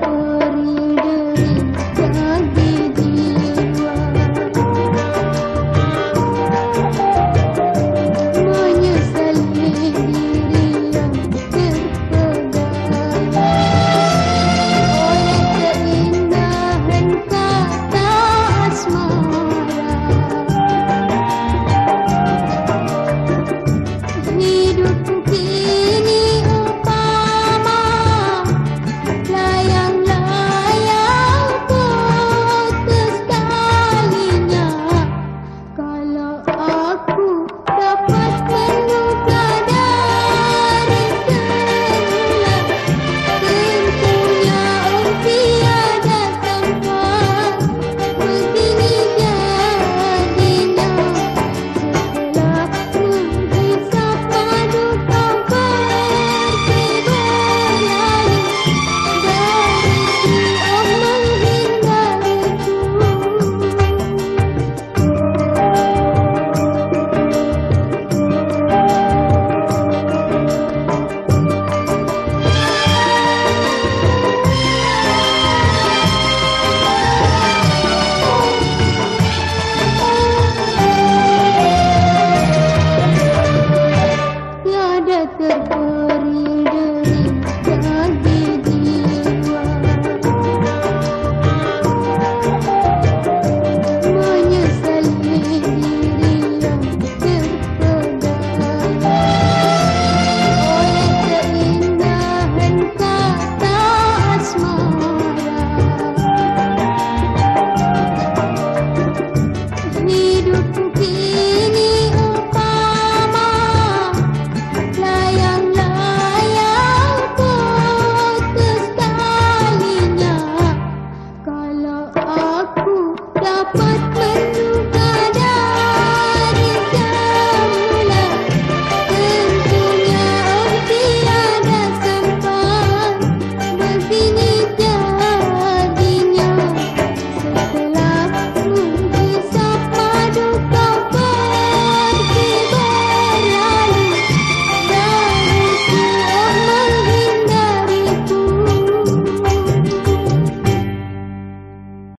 تاري